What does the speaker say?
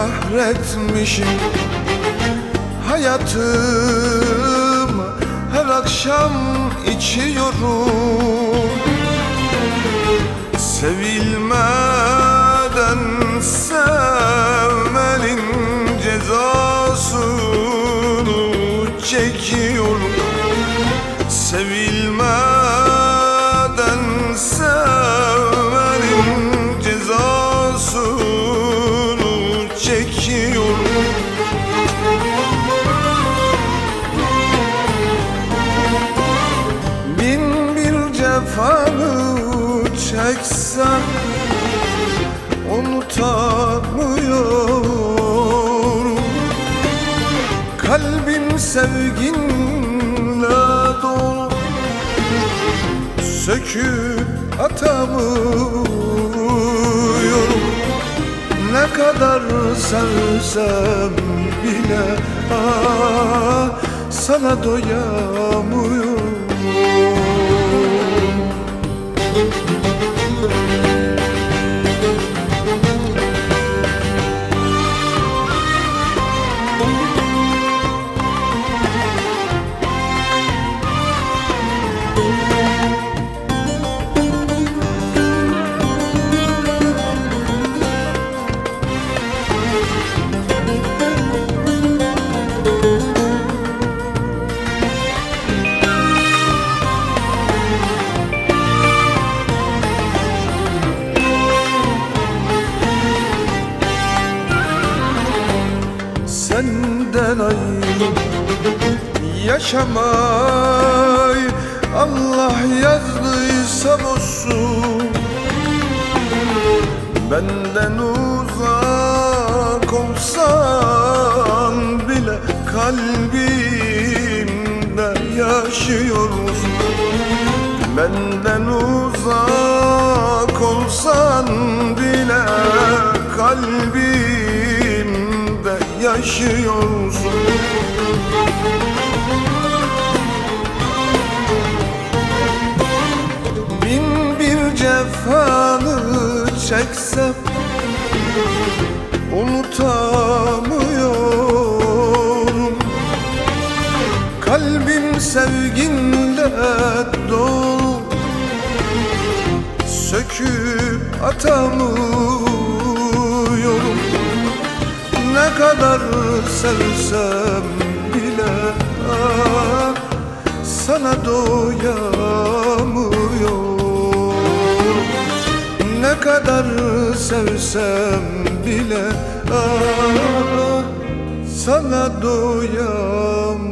sabretmişim Hayatım her akşam içiyorum. Sevilmeden sevmenin cezasını çekiyorum. Sevilmeden çeksem Unutamıyorum. Kalbim sevginle dolu Söküp atamıyorum. Ne kadar sevsem bile ah, Sana doyamıyorum Senden ayrı yaşamayı Allah yazdıysa olsun Benden uzak olsan bile kalbimde yaşıyorsun Benden uzak olsan bile kalbimde yaşıyorsun? Bin bir cefanı çeksem Unutamıyorum. Kalbim sevginde dolu Söküp atamıyorum Ne kadar sevsem bile ah, Sana doyamıyorum. Ne kadar sevsem bile ah, Sana doyamıyorum